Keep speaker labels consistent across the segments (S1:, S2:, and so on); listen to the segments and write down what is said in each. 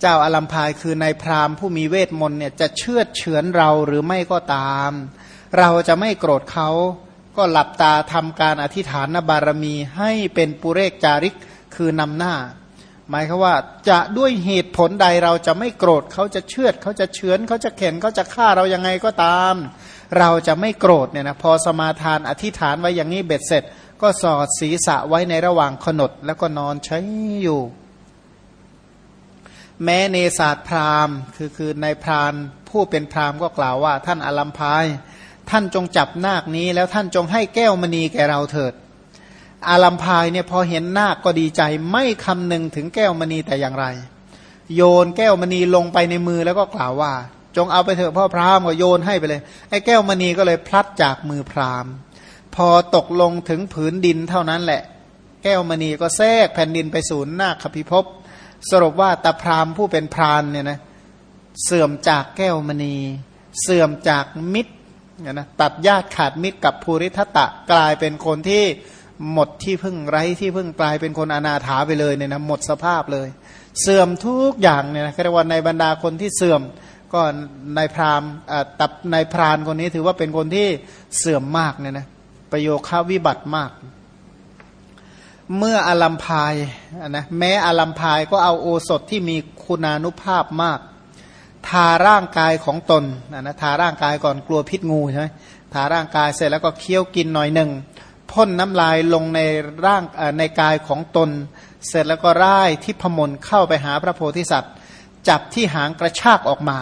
S1: เจ้าอารัมพายคือนายพราหมณ์ผู้มีเวทมนต์เนี่ยจะเชื่อเฉือนเราหรือไม่ก็ตาม เราจะไม่โกรธเขาก็หลับตาทำการอธิษฐานบารมีให้เป็นปุเรกจาริกคือนำหน้า หมายคือว่าจะด้วยเหตุผลใดเราจะไม่โกรธเขาจะเชือดเขาจะเฉือนเขาจะเข็นเขาจะฆ่าเรายังไงก็ตาม เราจะไม่โกรธเนี่ยนะพอสมาทานอธิษฐานไว้อย่างนี้เบ็ดเสร็จ ก็สอดศีรษะไว้ในระหว่างขนดแล้วก็นอนใช้อยู่ แม้เนศาสตร์พราหมณ์ คือคือในพรานผู้เป็นพราหมณ์ก็กล่าวว่า ท่านอลัมพาย ท่านจงจับนาคนี้ แล้วท่านจงให้แก้วมณีแก่เราเถิด อาลัมพายเนี่ยพอเห็นนาคก็ดีใจ ไม่คำนึงถึงแก้วมณีแต่อย่างไร โยนแก้วมณีลงไปในมือแล้วก็กล่าวว่า จงเอาไปเถอะพ่อพราหมณ์ก็โยนให้ไปเลยไอ้แก้วมณีก็เลยพลัดจากมือพราหมณ์ พอตกลงถึงผืนดินเท่านั้นแหละ แก้วมณีก็แทรกแผ่นดินไปสู่นาคขพิภพ สรุปว่าตาพรามผู้เป็นพรานเนี่ยนะเสื่อมจากแก้วมณี เสื่อมจากมิตรนะตัดญาติขาดมิตรกับภูริทัตะกลายเป็นคนที่หมดที่พึ่งไร้ที่พึ่งกลายเป็นคนอนาถาไปเลยเนี่ยนะหมดสภาพเลย เสื่อมทุกอย่างเนี่ยนะเรียกว่าในบรรดาคนที่เสื่อมก็ในพรามตับในพรานคนนี้ถือว่าเป็นคนที่เสื่อมมากเนี่ยนะประโยคาวิบัติมาก เมื่ออลัมพายนะแม้อลัมพายก็เอาโอสถที่มีคุณานุภาพมาก ทาร่างกายของตนนะทาร่างกายก่อนกลัวพิษงูใช่ไหมทาร่างกายเสร็จแล้วก็เคี้ยวกินหน่อยหนึ่งพ่นน้ำลายลงในร่างในกายของตน เสร็จแล้วก็ร่ายที่พมลเข้าไปหาพระโพธิสัตว์ จับที่หางกระชากออกมา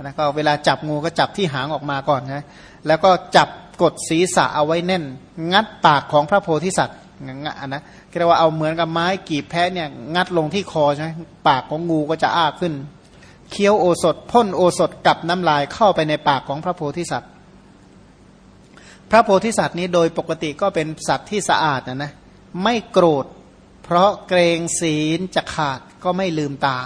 S1: นะก็เวลาจับงูก็จับที่หางออกมาก่อนนะแล้วก็จับกดศีรษะเอาไว้แน่น งัดปากของพระโพธิสัตว์ งะนะเรียกว่าเอาเหมือนกับไม้กีบแพะเนี่ยงัดลงที่คอใช่ไหมปากของงูก็จะอ้าขึ้น เคี้ยวโอสถพ่นโอสถกับน้ำลายเข้าไปในปากของพระโพธิสัตว์ พระโพธิสัตว์นี้โดยปกติก็เป็นสัตว์ที่สะอาดนะนะไม่โกรธ เพราะเกรงศีลจะขาดก็ไม่ลืมตา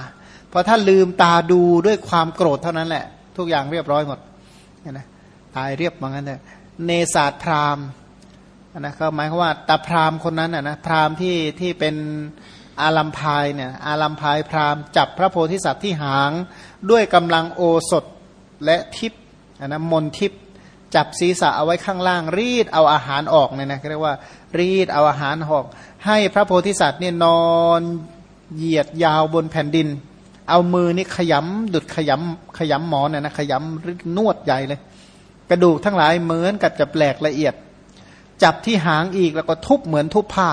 S1: เพราะถ้าลืมตาดูด้วยความโกรธเท่านั้นแหละ ทุกอย่างเรียบร้อยหมดนะตายเรียบเหมือนกันเลยเนศาสตร์พราหมณ์ นะก็หมายความว่าตาพรามคนนั้นนะพรามที่ที่เป็นอาลัมพายเนี่ยอาลัมพายพรามจับพระโพธิสัตว์ที่หาง ด้วยกำลังโอสถและทิพนะมนทิพจับศีรษะเอาไว้ข้างล่าง รีดเอาอาหารออกเนี่ยนะเรียกว่ารีดเอาอาหารออก ให้พระโพธิสัตว์เนี่ยนอนเหยียดยาวบนแผ่นดิน เอามือนี่ขยำดุดขยำขยำหมอนเนี่ยนะขยำนวดใหญ่เลย กระดูกทั้งหลายเหมือนกับจะแปลกละเอียด จับที่หางอีกแล้วก็ทุบเหมือนทุบผ้า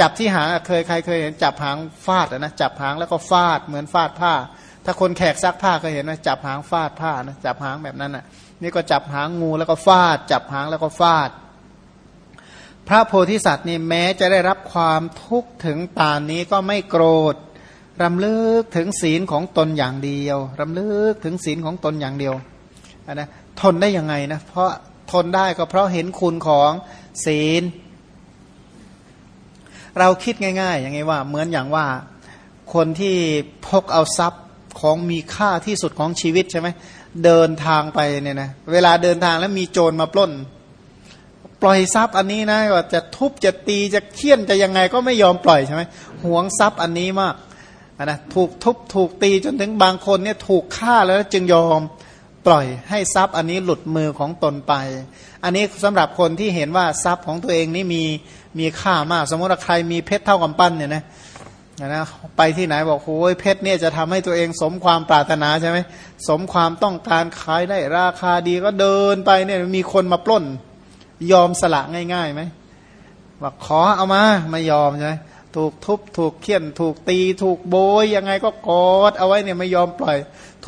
S1: จับที่หางเคยใครเคยเห็นจับหางฟาดนะจับหางแล้วก็ฟาดเหมือนฟาดผ้า ถ้าคนแขกซักผ้าเคยเห็นไหมจับหางฟาดผ้านะจับหางแบบนั้นอะนี่ก็จับหางงูแล้วก็ฟาด จับหางแล้วก็ฟาด พระโพธิสัตว์นี่แม้จะได้รับความทุกข์ถึงปานนี้ก็ไม่โกรธรำลึกถึงศีลของตนอย่างเดียวรำลึกถึงศีลของตนอย่างเดียวนะทนได้ยังไงนะเพราะทนได้ก็เพราะเห็นคุณของ ศีล เราคิดง่าย ๆ อย่างไงว่า เหมือนอย่างว่าคนที่พกเอาทรัพย์ของมีค่าที่สุดของชีวิตใช่ไหมเดินทางไปเนี่ยนะเวลาเดินทางแล้วมีโจรมาปล้น ปล่อยทรัพย์อันนี้นะว่าจะทุบจะตีจะเคี่ยนจะยังไงก็ไม่ยอมปล่อยใช่ไหมหวงทรัพย์อันนี้มากนะถูกทุบถูกตีจนถึงบางคนเนี่ยถูกฆ่าแล้วจึงยอม ปล่อยให้ทรัพย์อันนี้หลุดมือของตนไป อันนี้สำหรับคนที่เห็นว่าทรัพย์ของตัวเองนี่มีมีค่ามาก สมมติว่าใครมีเพชรเท่ากับปั้นเนี่ยนะนะไปที่ไหนบอกโอ้ยเพชรเนี่ยจะทำให้ตัวเองสมความปรารถนาใช่ไหมสมความต้องการขายได้ราคาดีก็เดินไปเนี่ยมีคนมาปล้น ยอมสละง่ายๆไหมบอกขอเอามาไม่ยอมใช่ไหมถูกทุบถูกเคี่ยนถูกตี ถูกโบยยังไงก็กอดเอาไว้เนี่ยไม่ยอมปล่อย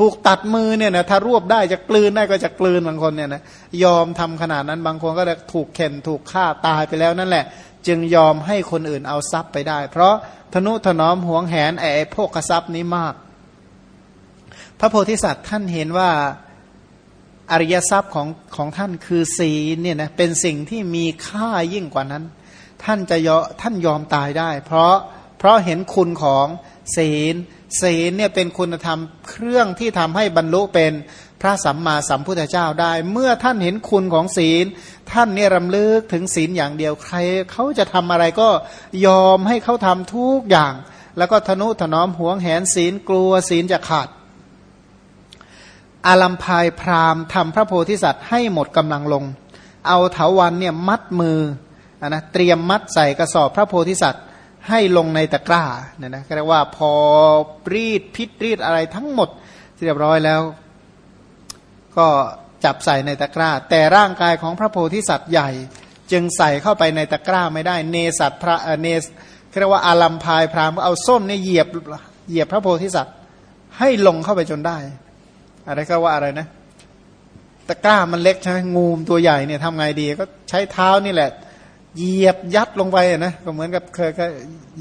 S1: ถูกตัดมือเนี่ยนะถ้ารวบได้จะกลืนได้ก็จะกลืนบางคนเนี่ยนะยอมทำขนาดนั้นบางคนก็จะถูกเข็นถูกฆ่าตายไปแล้วนั่นแหละ จึงยอมให้คนอื่นเอาทรัพย์ไปได้ เพราะธนุถนอมห่วงแหนไอ้พวกทรัพย์นี้มาก พระโพธิสัตว์ท่านเห็นว่าอริยทรัพย์ของของท่านคือศีลเนี่ยนะเป็นสิ่งที่มีค่ายิ่งกว่านั้น ท่านจะยอท่านยอมตายได้ เพราะเพราะเห็นคุณของศีล ศีลเนี่ยเป็นคุณธรรมเครื่องที่ทำให้บรรลุเป็นพระสัมมาสัมพุทธเจ้าได้ เมื่อท่านเห็นคุณของศีล ท่านเนี่ยรำลึกถึงศีลอย่างเดียวใครเขาจะทำอะไรก็ยอมให้เขาทำทุกอย่าง แล้วก็ทนุถนอมหวงแหนศีลกลัวศีลจะขาด อาลัมพายพรามทำพระโพธิสัตว์ให้หมดกำลังลง เอาเถาวันเนี่ยมัดมือนะเตรียมมัดใส่กระสอบพระโพธิสัตว์ ให้ลงในตะกร้าเนี่ยนะก็เรียกว่าพอรีดพิษรีดอะไรทั้งหมดเรียบร้อยแล้ว ก็จับใส่ในตะกร้า แต่ร่างกายของพระโพธิสัตว์ใหญ่ จึงใส่เข้าไปในตะกร้าไม่ได้ เนสัตพระเนสเรียกว่าอาลัมพายพรามก็เอาส้นเนี่ยเหยียบเหยียบพระโพธิสัตว์ ให้ลงเข้าไปจนได้ อะไรก็ว่าอะไรนะตะกร้ามันเล็กใช่ไหมงูมตัวใหญ่เนี่ยทำไงดีก็ใช้เท้านี่แหละ เหยียบยัดลงไปนะก็เหมือนกับเคย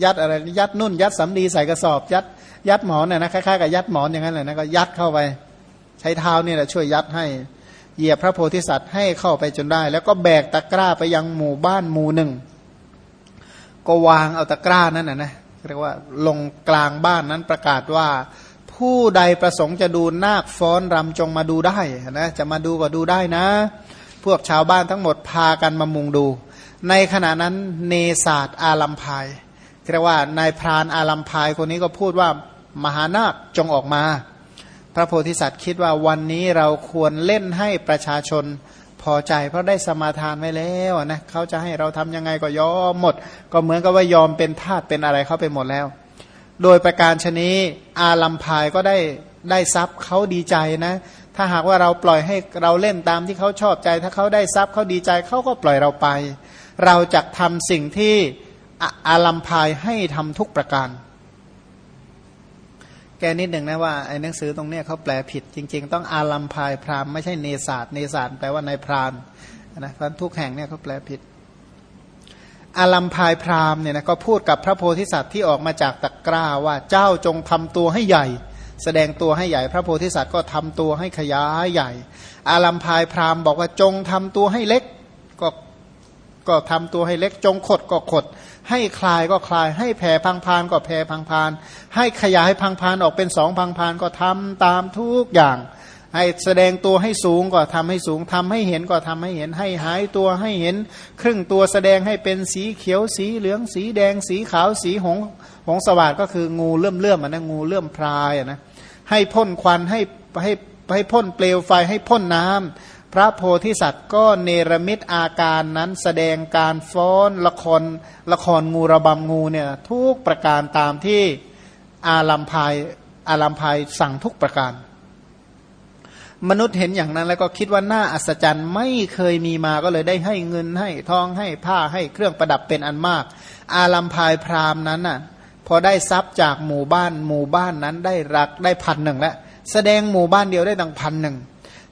S1: ยัดอะไรยัดนุ่น ยัดสำลีใส่กระสอบ ยัดยัดหมอนเนี่ยนะคล้ายๆกับยัดหมอนอย่างนั้นเลยนะก็ยัดเข้าไป ใช้เท้านี่แหละช่วยยัดให้เหยียบพระโพธิสัตว์ให้เข้าไปจนได้ แล้วก็แบกตะกร้าไปยังหมู่บ้านหมู่หนึ่ง ก็วางเอาตะกร้านั้นนะนะเรียกว่าลงกลางบ้านนั้นประกาศว่า ผู้ใดประสงค์จะดูนาคฟ้อนรำจงมาดูได้นะจะมาดูก็ดูได้นะ พวกชาวบ้านทั้งหมดพากันมามุงดู ในขณะนั้นเนศาสตอาลัมพายเรียกว่านายพรานอาลัมพายคนนี้ก็พูดว่ามหานาคจงออกมา พระโพธิสัตว์คิดว่าวันนี้เราควรเล่นให้ประชาชนพอใจ เพราะได้สมาทานไว้แล้วนะเขาจะให้เราทำยังไงก็ยอมหมด ก็เหมือนกับว่ายอมเป็นทาสเป็นอะไรเขาไปหมดแล้ว โดยประการชนี้อาลัมพายก็ได้ได้ทรัพย์เขาดีใจนะถ้าหากว่าเราปล่อยให้เราเล่นตามที่เขาชอบใจ ถ้าเขาได้ทรัพย์เขาดีใจเขาก็ปล่อยเราไป เราจะทำสิ่งที่อาลัมพายให้ทำทุกประการ แกนิดหนึ่งนะว่าไอ้หนังสือตรงเนี้ยเขาแปลผิด จริง ๆ ต้องอาลัมพายพรามไม่ใช่เนศาสเนศาสแปลว่าในพรานนะพราะทุกแห่งเนี่ยเขาแปลผิด อาลัมพายพรามเนี่ยนะก็พูดกับพระโพธิสัตว์ที่ออกมาจากตะกร้าว่าเจ้าจงทำตัวให้ใหญ่ แสดงตัวให้ใหญ่ พระโพธิสัตว์ก็ทำตัวให้ขยายใหญ่ อาลัมพายพรามบอกว่าจงทำตัวให้เล็ก ก็ก็ทำตัวให้เล็กจงขดก็ขด ให้คลายก็คลาย ให้แผ่พังพานก็แผ่พังพาน ให้ขยายพังพานออกเป็นสองพังพานก็ทำตามทุกอย่าง ให้แสดงตัวให้สูงก็ทำให้สูงทำให้เห็นก็ทำให้เห็น ให้หายตัวให้เห็น ครึ่งตัวแสดงให้เป็นสีเขียวสีเหลืองสีแดงสีขาวสีหงหงสวัสดก็คืองูเลื่อมเลื่อมนะงูเลื่อมพรายนะให้พ่นควันให้ให้ให้พ่นเปลวไฟให้พ่นน้ำ พระโพธิสัตว์ก็เนรมิตอาการนั้นแสดงการฟ้อนละครละครงูระบำงูเนี่ยทุกประการตามที่อาลัมพายอาลัมพายสั่งทุกประการ มนุษย์เห็นอย่างนั้นแล้วก็คิดว่าน่าอัศจรรย์ไม่เคยมีมาก็เลยได้ให้เงินให้ทองให้ผ้าให้เครื่องประดับเป็นอันมาก อาลัมพายพรามนั้นน่ะพอได้ทรัพย์จากหมู่บ้านหมู่บ้านนั้นได้รักได้พันหนึ่งแล้วแสดงหมู่บ้านเดียวได้ตั้งพันหนึ่ง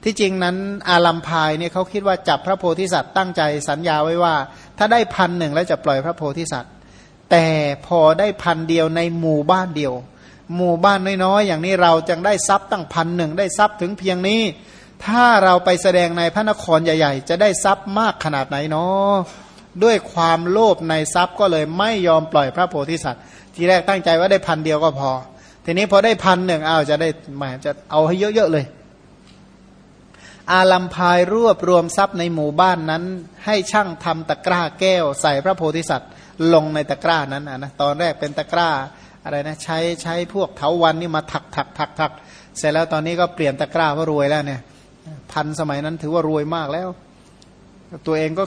S1: ที่จริงนั้นอาลัมพายเนี่ยเขาคิดว่าจับพระโพธิสัตว์ตั้งใจสัญญาไว้ว่า ถ้าได้พันหนึ่งแล้วจะปล่อยพระโพธิสัตว์ แต่พอได้พันเดียวในหมู่บ้านเดียว หมู่บ้านน้อยๆอย่างนี้เราจึงได้ทรัพย์ตั้งพันหนึ่งได้ทรัพย์ถึงเพียงนี้ ถ้าเราไปแสดงในพระนครใหญ่ ๆ จะได้ทรัพย์มากขนาดไหนเนาะด้วยความโลภในทรัพย์ก็เลยไม่ยอมปล่อยพระโพธิสัตว์ ทีแรกตั้งใจว่าได้พันเดียวก็พอ ทีนี้พอได้พันหนึ่งอ้าวจะได้หมายจะเอาให้เยอะๆเลย อาลัมพายรวบรวมทรัพย์ในหมู่บ้านนั้น ให้ช่างทำตะกร้าแก้ว ใส่พระโพธิสัตว์ ลงในตะกร้านั้นนะตอนแรกเป็นตะกร้าอะไรนะใช้ใช้พวกเถาวันนี่มาถักถักถักถักเสร็จแล้วตอนนี้ก็เปลี่ยนตะกร้าเพราะรวยแล้วเนี่ยพันสมัยนั้นถือว่ารวยมากแล้ว ตัวเองก็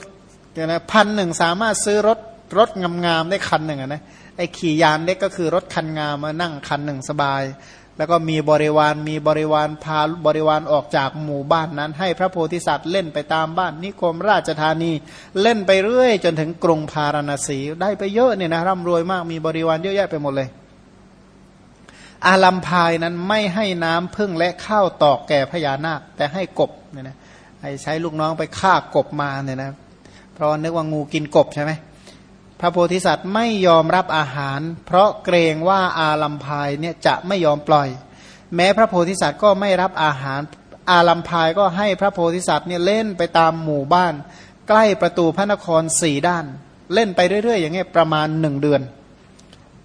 S1: นะพันหนึ่งสามารถซื้อรถรถงามๆได้คันหนึ่งนะไอ้ขี่ยานเล็กก็คือรถคันงามมานั่งคันหนึ่งสบาย แล้วก็มีบริวารมีบริวารพาบริวารออกจากหมู่บ้านนั้น ให้พระโพธิสัตว์เล่นไปตามบ้านนิคมราชธานีเล่นไปเรื่อย จนถึงกรุงพาราณสีได้ไปเยอะเนี่ยนะร่ำรวยมากมีบริวารเยอะแยะไปหมดเลย อาลัมพายนั้นไม่ให้น้ำพึ่งและข้าวตอกแก่พญานาคแต่ให้กบเนี่ยนะให้ใช้ลูกน้องไปฆ่ากบมาเนี่ยนะเพราะนึกว่างูกินกบใช่ไหม พระโพธิสัตว์ไม่ยอมรับอาหาร เพราะเกรงว่าอาลัมพายเนี่ยจะไม่ยอมปล่อย แม้พระโพธิสัตว์ก็ไม่รับอาหาร อาลัมพายก็ให้พระโพธิสัตว์เนี่ยเล่นไปตามหมู่บ้าน ใกล้ประตูพระนครสี่ด้าน เล่นไปเรื่อยๆ อย่างเงี้ยประมาณหนึ่งเดือน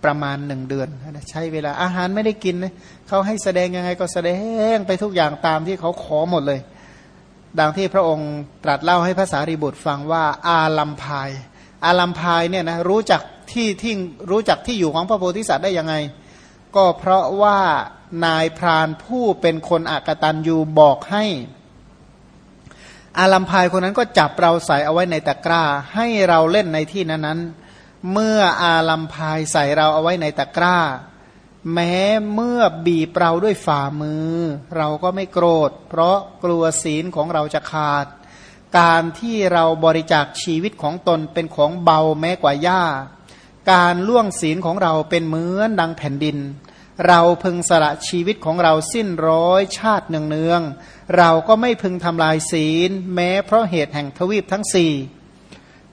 S1: ประมาณหนึ่งเดือนใช้เวลาอาหารไม่ได้กินนะเขาให้แสดงยังไงก็แสดงไปทุกอย่างตามที่เขาขอหมดเลย ดังที่พระองค์ตรัสเล่าให้ภาษาริบุตรฟังว่าอาลัมพาย อาลัมพายเนี่ยนะรู้จักที่ที่รู้จักที่อยู่ของพระโพธิสัตว์ได้ยังไง ก็เพราะว่านายพรานผู้เป็นคนอากตันยูบอกให้ อาลัมพายคนนั้นก็จับเราใส่เอาไว้ในตะกร้า ให้เราเล่นในที่นั้นนั้นเมื่ออาลัมพายใส่เราเอาไว้ในตะกร้า แม้เมื่อบีบเราด้วยฝ่ามือ เราก็ไม่โกรธ เพราะกลัวศีลของเราจะขาด การที่เราบริจาคชีวิตของตนเป็นของเบาแม้กว่าหญ้า การล่วงศีลของเราเป็นเหมือนดังแผ่นดิน เราพึงสละชีวิตของเราสิ้นร้อยชาติเนืองๆเราก็ไม่พึงทำลายศีล แม้เพราะเหตุแห่งทวีปทั้งสี่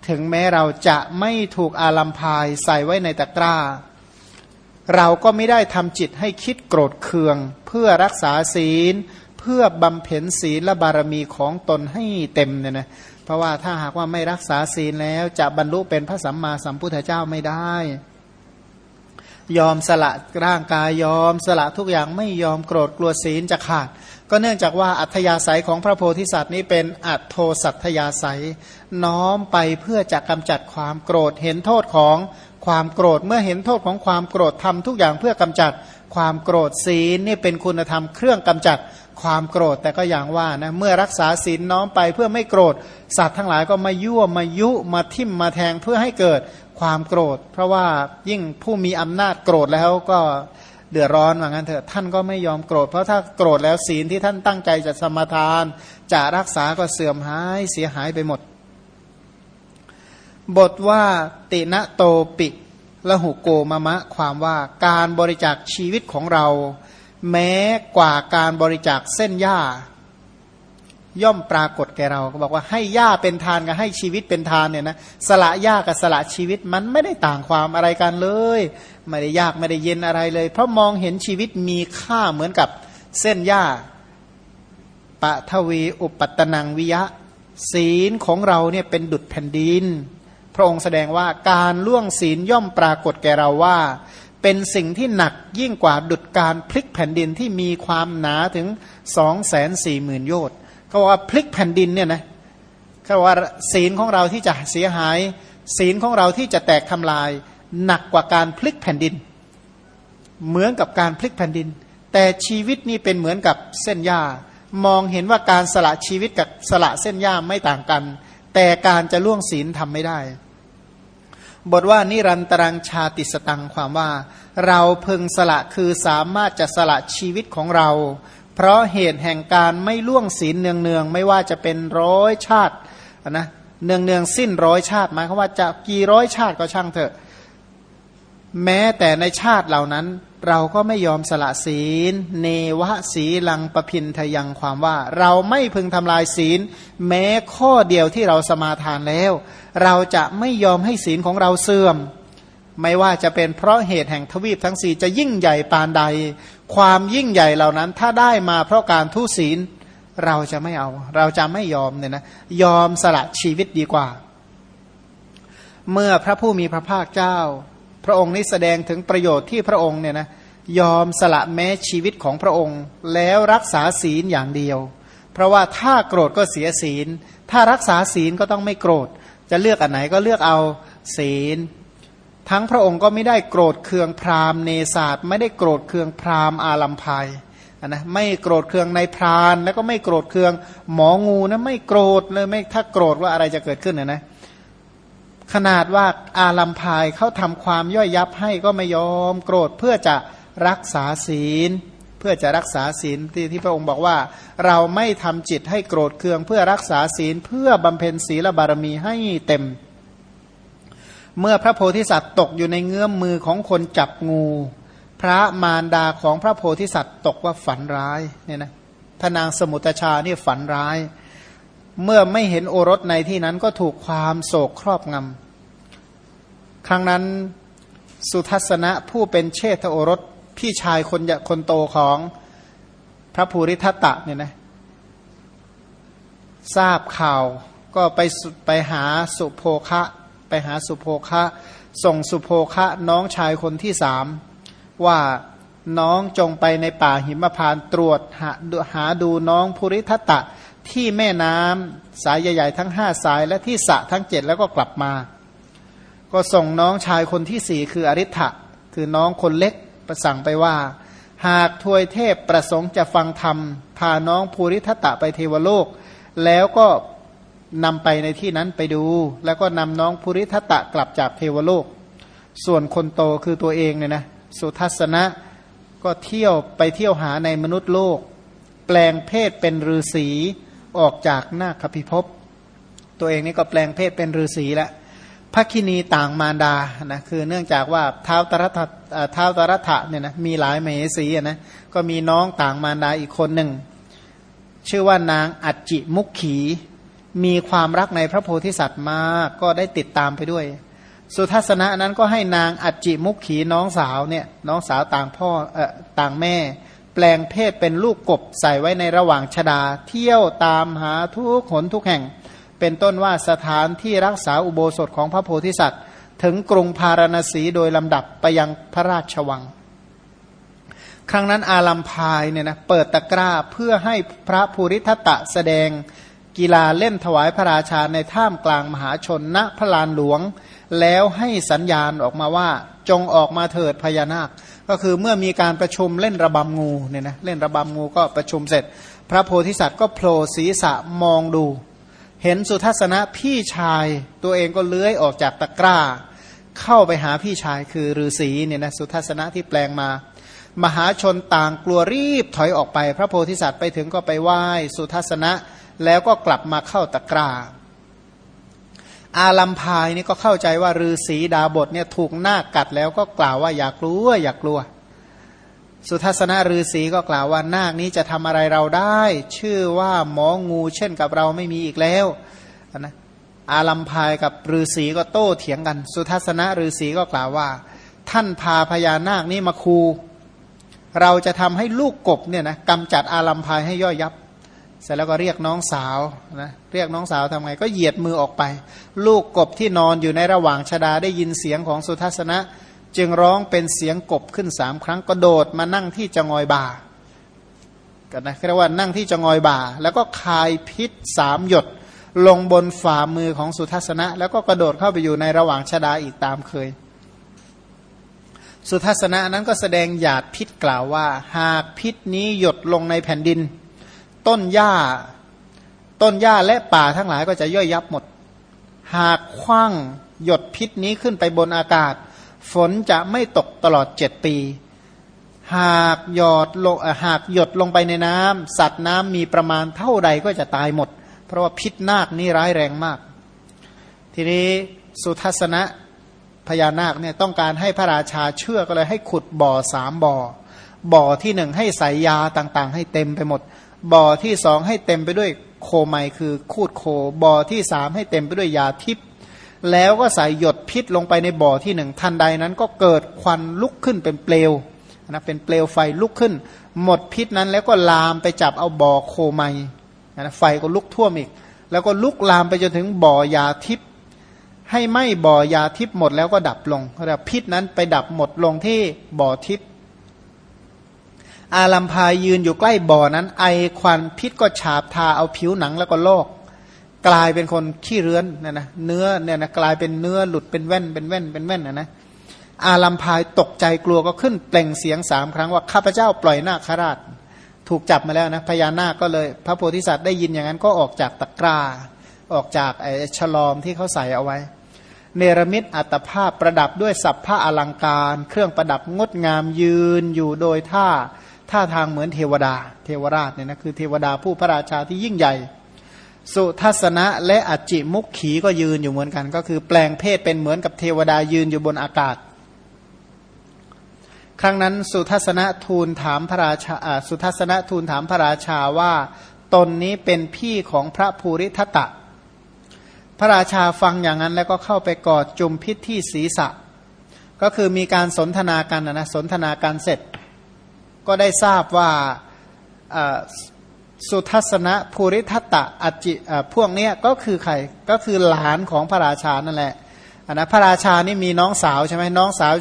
S1: ถึงแม้เราจะไม่ถูกอาลัมพายใส่ไว้ในตะกร้า เราก็ไม่ได้ทำจิตให้คิดโกรธเคือง เพื่อรักษาศีล พื่อบำเพ็ญศีลและบารมีของตนให้เต็มเนี่ยนะเพราะว่าถ้าหากว่าไม่รักษาศีลแล้ว จะบรรลุเป็นพระสัมมาสัมพุทธเจ้าไม่ได้ ยอมสละร่างกายยอมสละทุกอย่างไม่ยอมโกรธกลัวศีลจะขาด ก็เนื่องจากว่าอัธยาศัยของพระโพธิสัตว์นี้เป็นอัตโทสัตยาศัย น้อมไปเพื่อจะกำจัดความโกรธเห็นโทษของความโกรธเมื่อเห็นโทษของความโกรธทำทุกอย่างเพื่อกำจัดความโกรธศีลนี่เป็นคุณธรรมเครื่องกำจัด ความโกรธแต่ก็อย่างว่านะเมื่อรักษาศีลน้อมไปเพื่อไม่โกรธ สัตว์ทั้งหลายก็มายั่วมายุมาทิ่มมาแทงเพื่อให้เกิดความโกรธ เพราะว่ายิ่งผู้มีอำนาจโกรธแล้วก็เดือดร้อนว่างั้นเถอะท่านก็ไม่ยอมโกรธ เพราะถ้าโกรธแล้วศีลที่ท่านตั้งใจจะสมทาน จะรักษาก็เสื่อมหายเสียหายไปหมด บทว่าติณโตปิละหุโกมะมะ ความว่าการบริจาคชีวิตของเรา แม้กว่าการบริจาคเส้นหญ้า ย่อมปรากฏแก่เราก็บอกว่าให้หญ้าเป็นทานกับให้ชีวิตเป็นทานเนี่ยนะสละหญ้ากับสละชีวิตมันไม่ได้ต่างความอะไรกันเลย ไม่ได้ยากไม่ได้เย็นอะไรเลย เพราะมองเห็นชีวิตมีค่าเหมือนกับเส้นหญ้าปะทวีอุปตนังวิยะ ศีลของเราเนี่ยเป็นดุจแผ่นดิน พระองค์แสดงว่าการล่วงศีลย่อมปรากฏแก่เราว่า เป็นสิ่งที่หนักยิ่งกว่าดุจการพลิกแผ่นดินที่มีความหนาถึงสองแสนสี่หมื่นโยชน์เขาว่าพลิกแผ่นดินเนี่ยนะเขาว่าศีลของเราที่จะเสียหาย ศีลของเราที่จะแตกทำลาย หนักกว่าการพลิกแผ่นดิน เหมือนกับการพลิกแผ่นดิน แต่ชีวิตนี่เป็นเหมือนกับเส้นหญ้ามองเห็นว่าการสละชีวิตกับสละเส้นหญ้าไม่ต่างกัน แต่การจะล่วงศีลทำไม่ได้ บทว่านิรันตรังชาติสตังความว่า เราพึงสละคือสามารถจะสละชีวิตของเรา เพราะเหตุแห่งการไม่ล่วงศีลเนืองเนืองไม่ว่าจะเป็นร้อยชาตินะเนืองเนืองสิ้นร้อยชาติหมายความว่าจะกี่ร้อยชาติก็ช่างเถอะ แม้แต่ในชาติเหล่านั้น เราก็ไม่ยอมสละศีล เนวะศีลังปพินทยังความว่า เราไม่พึงทำลายศีล แม้ข้อเดียวที่เราสมาทานแล้ว เราจะไม่ยอมให้ศีลของเราเสื่อม ไม่ว่าจะเป็นเพราะเหตุแห่งทวีปทั้งสี่จะยิ่งใหญ่ปานใด ความยิ่งใหญ่เหล่านั้นถ้าได้มาเพราะการทุศีล เราจะไม่เอา เราจะไม่ยอมเนี่ยนะยอมสละชีวิตดีกว่า เมื่อพระผู้มีพระภาคเจ้า พระองค์นี้แสดงถึงประโยชน์ที่พระองค์เนี่ยนะยอมสละแม้ชีวิตของพระองค์ แล้วรักษาศีลอย่างเดียว เพราะว่าถ้าโกรธก็เสียศีล ถ้ารักษาศีลก็ต้องไม่โกรธ จะเลือกอันไหนก็เลือกเอาศีล ทั้งพระองค์ก็ไม่ได้โกรธเคืองพราหมณ์เนศาสไม่ได้โกรธเคืองพราหมณ์อาลัมพายนะไม่โกรธเคืองในพราน แล้วก็ไม่โกรธเคืองหมองูนะไม่โกรธเลยไม่ถ้าโกรธว่าอะไรจะเกิดขึ้นนะนะ ขนาดว่าอาลัมพายเขาทำความย่อยยับให้ก็ไม่ยอมโกรธเพื่อจะรักษาศีล เพื่อจะรักษาศีลที่ที่พระองค์บอกว่า เราไม่ทำจิตให้โกรธเคือง เพื่อรักษาศีลเพื่อบำเพ็ญศีลบารมีให้เต็ม เมื่อพระโพธิสัตว์ตกอยู่ในเงื้อมมือของคนจับงู พระมารดาของพระโพธิสัตว์ตกว่าฝันร้ายเนี่ยนะพนางสมุตชาเนี่ยฝันร้าย เมื่อไม่เห็นโอรสในที่นั้นก็ถูกความโศกครอบงำ ครั้งนั้นสุทัศนะผู้เป็นเชษฐโอรสพี่ชายคนคนโตของพระภูริทัตตะเนี่ยนะทราบข่าวก็ไปไปหาสุโภคะ ไปหาสุโภคะ ส่งสุโภคะน้องชายคนที่สามว่าน้องจงไปในป่าหิมพานตรวจหาหาดูน้องภูริทัตตะ ที่แม่น้ำสายใหญ่ๆทั้งห้าสาย และที่สะทั้งเจ็ดแล้วก็กลับมา ก็ส่งน้องชายคนที่สี่คืออริ t h ะคือน้องคนเล็กประสั่งไปว่า หากทวยเทพประสงค์จะฟังธรรม พาน้องภูริทัตะไปเทวโลก แล้วก็นำไปในที่นั้นไปดู แล้วก็นำน้องภูริทัตะกลับจากเทวโลก ส่วนคนโตคือตัวเองเนี่ยนะสุทัศนะก็เที่ยวไปเที่ยวหาในมนุษย์โลก แปลงเพศเป็นฤาษี ออกจากนาคพิภพตัวเองนี่ก็แปลงเพศเป็นฤาษีแล้วพระคินีต่างมารดานะคือเนื่องจากว่าเท้าตรัฐเท้าตรัฐะเนี่ยนะมีหลายมเหสีนะก็มีน้องต่างมารดาอีกคนหนึ่ง ชื่อว่านางอัจจิมุขขี มีความรักในพระโพธิสัตว์มากก็ได้ติดตามไปด้วย สุทัศนะนั้นก็ให้นางอัจจิมุขขีน้องสาวเนี่ยน้องสาวต่างพ่อเอ่อต่างแม่ แปลงเพศเป็นลูกกบใส่ไว้ในระหว่างชดา เที่ยวตามหาทุกขนทุกแห่ง เป็นต้นว่าสถานที่รักษาอุโบสถของพระโพธิสัตว์ ถึงกรุงพาราณสีโดยลำดับไปยังพระราชวัง ครั้งนั้นอาลัมพายเนี่ยนะเปิดตะกร้าเพื่อให้พระภูริทัตะแสดงกีฬาเล่นถวายพระราชาในท่ามกลางมหาชนณพระลานหลวง แล้วให้สัญญาณออกมาว่าจงออกมาเถิดพญานาค ก็คือเมื่อมีการประชุมเล่นระบำงูเนี่ยนะเล่นระบำงูก็ประชุมเสร็จ พระโพธิสัตว์ก็โผล่ศีรษะมองดู เห็นสุทัศนะพี่ชายตัวเองก็เลื้อยออกจากตะกร้า เข้าไปหาพี่ชายคือฤาษีเนี่ยนะสุทัศนะที่แปลงมา มหาชนต่างกลัวรีบถอยออกไป พระโพธิสัตว์ไปถึงก็ไปไหว้สุทัศนะ แล้วก็กลับมาเข้าตะกร้า อาลัมพายนี่ก็เข้าใจว่าฤาษีดาบทเนี่ยถูกหน้ากัดแล้วก็กล่าวว่าอย่ากลัวอย่ากลัว สุทัศนฤาษีก็กล่าวว่านาคนี้จะทำอะไรเราได้ ชื่อว่าหมองูเช่นกับเราไม่มีอีกแล้วนะอาลัมพายกับฤาษีก็โต้เถียงกัน สุทัศนฤาษีก็กล่าวว่า ท่านพาพญานาคนี้มาคู เราจะทำให้ลูกกบเนี่ยนะกำจัดอาลัมพายให้ย่อยยับ เสร็จแล้วก็เรียกน้องสาวนะเรียกน้องสาวทำไงก็เหยียดมือออกไป ลูกกบที่นอนอยู่ในระหว่างชดาได้ยินเสียงของสุทัศนะ จึงร้องเป็นเสียงกบขึ้นสามครั้งกระโดดมานั่งที่จงอยบ่ากันนะเรียกว่านั่งที่จงอยบ่า แล้วก็คายพิษสามหยด ลงบนฝ่ามือของสุทัศนะ แล้วก็กระโดดเข้าไปอยู่ในระหว่างชดาอีกตามเคย สุทัศนะนั้นก็แสดงหยาดพิษกล่าวว่า หากพิษนี้หยดลงในแผ่นดิน ต้นหญ้า ต้นหญ้าและป่าทั้งหลายก็จะย่อยยับหมด หากคว้างหยดพิษนี้ขึ้นไปบนอากาศ ฝนจะไม่ตกตลอดเจ็ดปี หากหยดลงหากหยดลงไปในน้ำสัตว์น้ำมีประมาณเท่าใดก็จะตายหมด เพราะว่าพิษนาคนี่ร้ายแรงมาก ทีนี้สุทัศนะพญานาคเนี่ยต้องการให้พระราชาเชื่อก็เลยให้ขุดบ่อสามบ่อ บ่อที่หนึ่งให้ใส่ยาต่างๆ ให้เต็มไปหมด บ่อที่สองให้เต็มไปด้วยโคไมคือคูดโค บ่อที่สามให้เต็มไปด้วยยาทิพย์แล้วก็ใส่หยดพิษลงไปในบ่อที่หนึ่งทันใดนั้นก็เกิดควันลุกขึ้นเป็นเปลวนะเป็นเปลวไฟลุกขึ้น หมดพิษนั้นแล้วก็ลามไปจับเอาบ่อโคไมนะไฟก็ลุกท่วมอีก แล้วก็ลุกลามไปจนถึงบ่อยาทิพย์ให้ไหม้บ่อยาทิพย์หมดแล้วก็ดับลงแล้วพิษนั้นไปดับหมดลงที่บ่อทิพย์ อาลัมพายยืนอยู่ใกล้บ่อนั้น ไอควันพิษก็ฉาบทาเอาผิวหนังแล้วก็โลกกลายเป็นคนขี้เรือนเนี่ยนะเนื้อเนี่ยนะกลายเป็นเนื้อหลุดเป็นแว่นเป็นแว่นเป็นแว่นนะนะอาลัมพายตกใจกลัวก็ขึ้นเปล่งเสียงสามครั้งว่าข้าพเจ้าปล่อยนาคราช ถูกจับมาแล้วนะพญานาคก็เลย พระโพธิสัตว์ได้ยินอย่างนั้นก็ออกจากตะกร้า ออกจากไอ้ฉลอมที่เขาใส่เอาไว้ เนรมิตอัตภาพประดับด้วยสัพพะอลังการ เครื่องประดับงดงามยืนอยู่โดยท่า ท่าทางเหมือนเทวดา เทวราชเนี่ยนะคือเทวดาผู้พระราชาที่ยิ่งใหญ่ สุทัศนะและอจิมุขขีก็ยืนอยู่เหมือนกัน ก็คือแปลงเพศเป็นเหมือนกับเทวดายืนอยู่บนอากาศ ครั้งนั้นสุทัศนะทูลถามพระราชาสุทัศนะทูลถามพระราชาว่าตนนี้เป็นพี่ของพระภูริทัตะพระราชาฟังอย่างนั้นแล้วก็เข้าไปกอดจุมพิษที่ศีรษะ ก็คือมีการสนทนากันนะสนทนาการเสร็จ ก็ได้ทราบว่าสุทัศนะภูริทัตตะอจิพวกนี้ก็คือใครก็คือหลานของพระราชานั่นแหละนะพระราชานี่มีน้องสาวใช่ไหมน้องสาว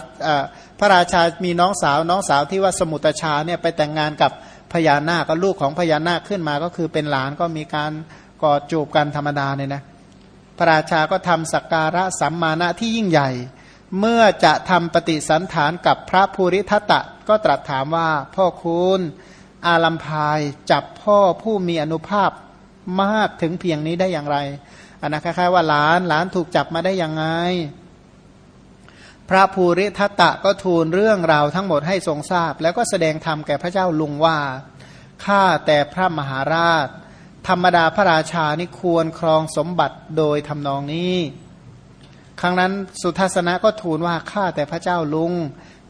S1: พระราชามีน้องสาวน้องสาวที่ว่าสมุตชาเนี่ยไปแต่งงานกับพญานาคก็ลูกของพญานาคขึ้นมาก็คือเป็นหลานก็มีการกอดจูบกันธรรมดาเนี่ยนะพระราชาก็ทำสักการะสัมมาณะที่ยิ่งใหญ่ เมื่อจะทำปฏิสันฐานกับพระภูริทัตะ ก็ตรัสถามว่า พ่อคุณอาลัมพายจับพ่อผู้มีอนุภาพมากถึงเพียงนี้ได้อย่างไรอันนะคล้ายๆว่าหลานหลานถูกจับมาได้ยังไง พระภูริทัตะก็ทูลเรื่องราวทั้งหมดให้ทรงทราบ แล้วก็แสดงธรรมแก่พระเจ้าลุงว่าข้าแต่พระมหาราช ธรรมดาพระราชานี่ควรครองสมบัติโดยทำนองนี้ ครั้งนั้นสุทัศนะก็ทูลว่าข้าแต่พระเจ้าลุง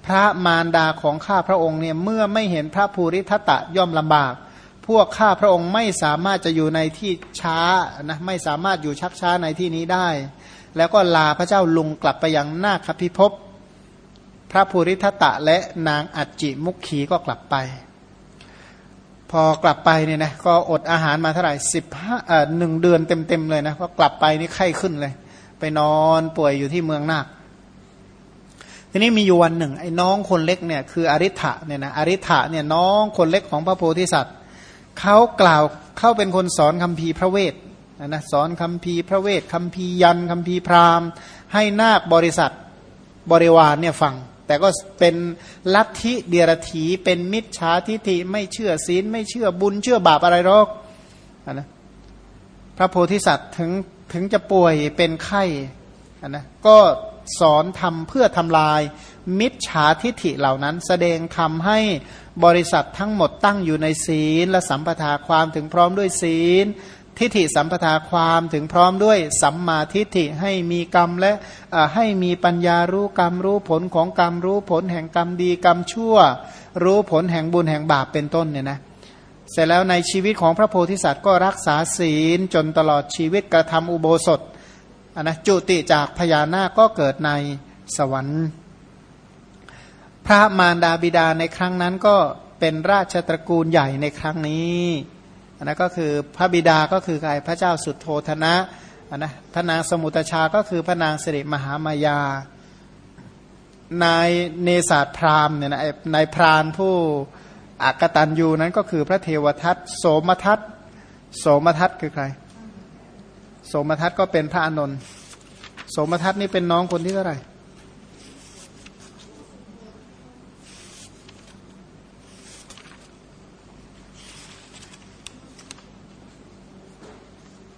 S1: พระมารดาของข้าพระองค์เนี่ยเมื่อไม่เห็นพระภูริทัตะย่อมลำบาก พวกข้าพระองค์ไม่สามารถจะอยู่ในที่ช้านะไม่สามารถอยู่ชักช้าในที่นี้ได้ แล้วก็ลาพระเจ้าลุงกลับไปยังนาคพิภพพระภูริทัตะและนางอัจจิมุขขีก็กลับไป พอกลับไปเนี่ยนะก็อดอาหารมาเท่าไหร่สิบห้าเอ่อหนึ่งเดือนเต็มๆเลยนะพอกลับไปนี่ไข้ขึ้นเลย ไปนอนป่วยอยู่ที่เมืองนาคทีนี้มีอยู่วันหนึ่ง ไอ้น้องคนเล็กเนี่ยคืออริ t ะเนี่ยนะอริ t ะเนี่ยน้องคนเล็กของพระโพธิสัตว์เขากล่าวเขาเป็นคนสอนคำพีพระเวทนะสอนคำพีพระเวทคำพียันคำพีพราหมณ์ ให้นาคบริษัทบริวารเนี่ยฟัง แต่ก็เป็นลัทธิเดียรถีเป็นมิจฉาทิฏฐิไม่เชื่อศีลไม่เชื่อบุญเชื่อบาปอะไรหรอกนะพระโพธิสัตว์ถึง ถึงจะป่วยเป็นไข้นะก็สอนทำเพื่อทำลาย มิจฉาทิฏฐิเหล่านั้น แสดงทำให้บริษัททั้งหมดตั้งอยู่ในศีล และสัมปทาความถึงพร้อมด้วยศีล ทิฏฐิสัมปทาความถึงพร้อมด้วยสัมมาทิฏฐิให้มีกรรมและให้มีปัญญารู้กรรมรู้ผลของกรรมรู้ผลแห่งกรรมดีกรรมชั่ว รู้ผลแห่งบุญแห่งบาปเป็นต้นเนี่ยนะ เสร็จแล้วในชีวิตของพระโพธิสัตว์ก็รักษาศีลจนตลอดชีวิตกระทำอุโบสถนนะจุติจากพญานาคก็เกิดในสวรรค์ พระมารดาบิดาในครั้งนั้นก็เป็นราชตระกูลใหญ่ในครั้งนี้นนั้นก็คือพระบิดาก็คือใครพระเจ้าสุดโทธนะนะพระนางสมุตชาก็คือพระนางสิริมหามายานายเนศาสพรามเนี่ยนะนายพรานผู้ อักตันยูนั้นก็คือพระเทวทัตโสมทัตโสมทัตคือใคร โสมทัตก็เป็นพระอานนท์โสมทัตนี่เป็นน้องคนที่เท่าไหร่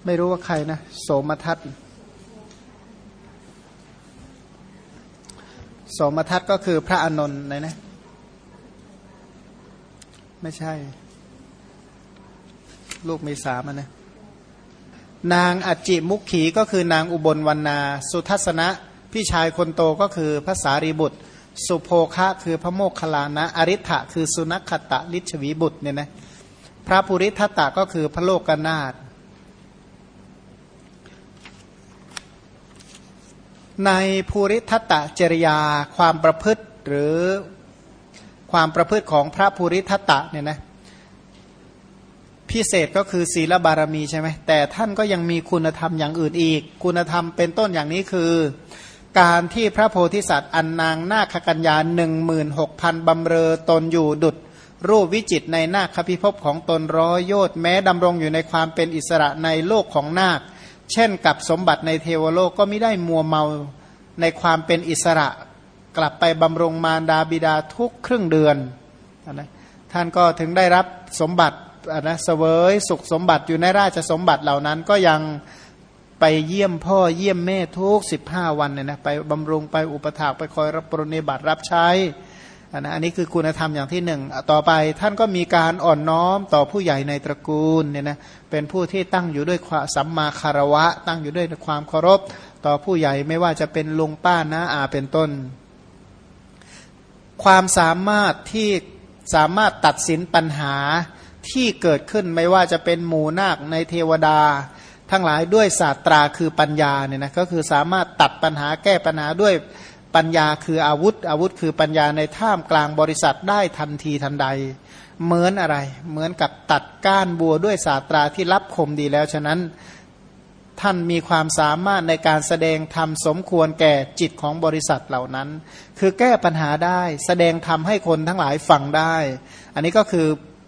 S1: ไม่รู้ว่าใครนะโสมทัตโสมทัตก็คือพระอนนท์นะนะ ไม่ใช่ ลูกมีสามนะนางอจิมุขขีก็คือนางอุบลวรรณา สุทัศนะพี่ชายคนโตก็คือพระสารีบุตร สุโภคะคือพระโมคคัลลานะอริ t ะคือสุนัขตะลิชวีบุตรเนี่ยนะพระภูริทัตตะก็คือพระโลกนาถในภูริทัตตจริยาความประพฤติหรือ ความประพฤติของพระภูริทัตตะเนี่ยนะพิเศษก็คือศีลบารมีใช่ไหมแต่ท่านก็ยังมีคุณธรรมอย่างอื่นอีก คุณธรรมเป็นต้นอย่างนี้คือ การที่พระโพธิสัตว์อันนางนาคกัญญาหนึ่งหมื่นหกพันบำเรอตนอยู่ดุดรูปวิจิตในนาคพิภพของตนร้อยโยชน์แม้ดำรงอยู่ในความเป็นอิสระในโลกของนาค เช่นกับสมบัติในเทวโลกก็ไม่ได้มัวเมาในความเป็นอิสระ กลับไปบำรุงมารดาบิดาทุกครึ่งเดือนนะท่านก็ถึงได้รับสมบัตินะเสวยสุขสมบัติอยู่ในราชสมบัติเหล่านั้นก็ยังไปเยี่ยมพ่อเยี่ยมแม่ทุกสิบห้าวันเนี่ยนะไปบำรุงไปอุปถากไปคอยรับปรนิบัติรับใช้อันนะอันนี้คือคุณธรรมอย่างที่หนึ่งต่อไปท่านก็มีการอ่อนน้อมต่อผู้ใหญ่ในตระกูลเนี่ยนะเป็นผู้ที่ตั้งอยู่ด้วยความสัมมาคารวะ ตั้งอยู่ด้วยความเคารพ ต่อผู้ใหญ่ไม่ว่าจะเป็นลุงป้านะอาเป็นต้น ความสามารถที่สามารถตัดสินปัญหาที่เกิดขึ้นไม่ว่าจะเป็นหมู่นาคในเทวดา ทั้งหลายด้วยศาสตราคือปัญญาเนี่ยนะก็คือสามารถตัดปัญหาแก้ปัญหาด้วยปัญญาคืออาวุธ อาวุธคือปัญญาในท่ามกลางบริษัทได้ทันทีทันใด เหมือนอะไร เหมือนกับตัดก้านบัวด้วยศาสตราที่รับคมดีแล้วฉะนั้น ท่านมีความสามารถในการแสดงธรรมสมควรแก่จิตของบริษัทเหล่านั้น คือแก้ปัญหาได้แสดงธรรมให้คนทั้งหลายฟังได้ อันนี้ก็คือ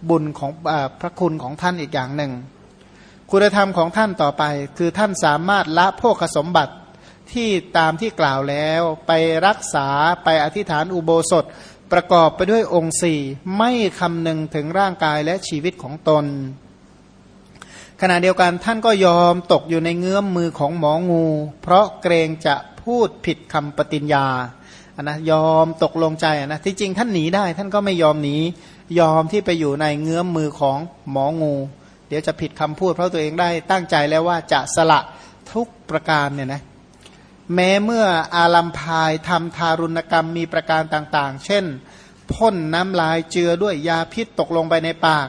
S1: บุญของอพระคุณของท่านอีกอย่างหนึ่ง คุณธรรมของท่านต่อไป คือท่านสามารถละโภคสมบัติที่ตามที่กล่าวแล้วไปรักษาไปอธิษฐานอุโบสถประกอบไปด้วยองค์สี่ไม่คำนึงถึงร่างกายและชีวิตของตน ขณะเดียวกันท่านก็ยอมตกอยู่ในเงื้อมมือของหมองู เพราะเกรงจะพูดผิดคำปฏิญญาอันนะยอมตกลงใจนะที่จริงท่านหนีได้ ท่านก็ไม่ยอมหนียอมที่ไปอยู่ในเงื้อมมือของหมองู เดี๋ยวจะผิดคำพูดเพราะตัวเองได้ตั้งใจแล้วว่าจะสละทุกประการเนี่ยนะแม้เมื่ออาลัมพายทำทารุณกรรมมีประการต่างๆ เช่น พ่นน้ำลายเจือด้วยยาพิษตกลงไปในปาก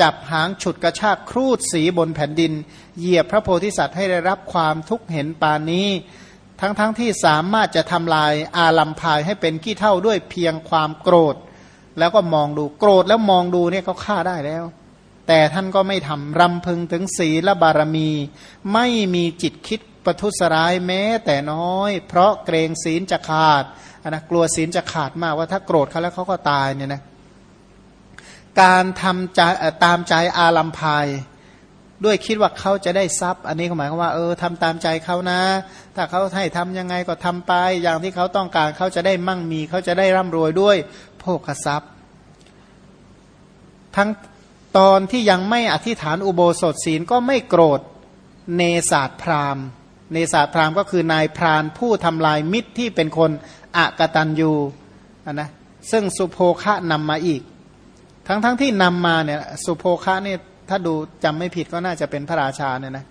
S1: จับหางฉุดกระชากครูดสีบนแผ่นดิน เหยียบพระโพธิสัตว์ให้ได้รับความทุกข์เห็นปานนี้ ทั้งๆทที่สามารถจะทำลายอาลัมพายให้เป็นขี้เท่าด้วยเพียงความโกรธ แล้วก็มองดูโกรธแล้วมองดูเนี่ยเขาฆ่าได้แล้ว แต่ท่านก็ไม่ทำรำพึงถึงศีลบารมี ไม่มีจิตคิดประทุษร้ายแม้แต่น้อย เพราะเกรงศีลจะขาดนะกลัวศีลจะขาดมากว่าถ้าโกรธเขาแล้วเขาก็ตายเนี่ยนะ การทำใจตามใจอาลัมพาย ด้วยคิดว่าเขาจะได้ทรัพย์ อันนี้หมายความว่าเออทำตามใจเขานะ ถ้าเขาให้ทำยังไงก็ทำไป อย่างที่เขาต้องการเขาจะได้มั่งมีเขาจะได้ร่ำรวยด้วยโภคทรัพย์ ทั้งตอนที่ยังไม่อธิษฐานอุโบสถศีลก็ไม่โกรธเนศาสพรามเนศาพรามก็คือนายพรานผู้ทำลายมิตรที่เป็นคนอะกตันยูนะซึ่งสุโภคะนำมาอีก ทั้งๆทที่นำมาเนี่ยสุโภคะเนี่ยถ้าดูจำไม่ผิดก็น่าจะเป็นพระราชาเนี่ยนะ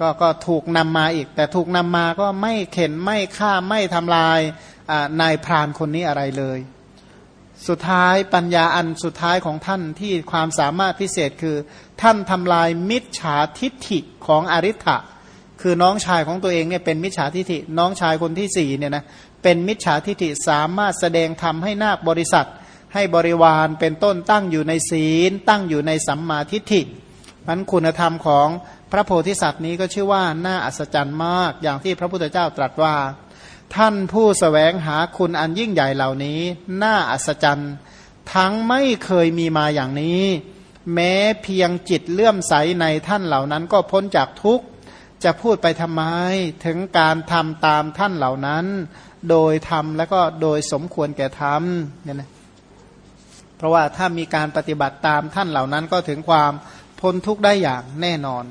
S1: ก็ก็ถูกนำมาอีก แต่ถูกนำมาก็ไม่เข็นไม่ฆ่าไม่ทำลายนายพรานคนนี้อะไรเลย สุดท้ายปัญญาอันสุดท้ายของท่านที่ความสามารถพิเศษคือ ท่านทำลายมิจฉาทิฏฐิของอริ t ะคือน้องชายของตัวเองเนี่ยเป็นมิจฉาทิฐิน้องชายคนที่สี่เนี่ยนะเป็นมิจฉาทิฐิสามารถแสดงทำให้นาคบริษัท ให้บริวารเป็นต้นตั้งอยู่ในศีล ตั้งอยู่ในสัมมาทิฏฐิมันคุณธรรมของพระโพธิสัตว์นี้ก็ชื่อว่าน่าอัศจรรย์มาก อย่างที่พระพุทธเจ้าตรัสว่า ท่านผู้สแสวงหาคุณอันยิ่งใหญ่เหล่านี้น่าอัศจรรย์ทั้งไม่เคยมีมาอย่างนี้ แม้เพียงจิตเลื่อมใสในท่านเหล่านั้นก็พ้นจากทุกข์จะพูดไปทำไมถึงการทำตามท่านเหล่านั้น โดยทำแล้วก็โดยสมควรแก่ทำเนี่ยนะ เพราะว่าถ้ามีการปฏิบัติตามท่านเหล่านั้นก็ถึงความพ้นทุกข์ได้อย่างแน่นอน